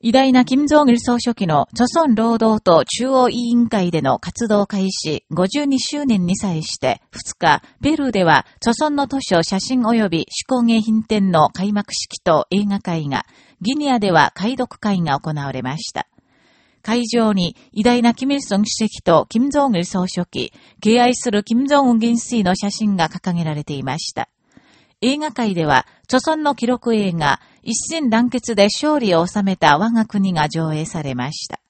偉大な金正義総書記の著村労働党中央委員会での活動開始52周年に際して2日、ペルーでは著村の図書写真及び手工芸品展の開幕式と映画会が、ギニアでは解読会が行われました。会場に偉大なキム・イルソン主席と金正義総書記、敬愛する金正恩元帥の写真が掲げられていました。映画界では、著存の記録映画、一戦団結で勝利を収めた我が国が上映されました。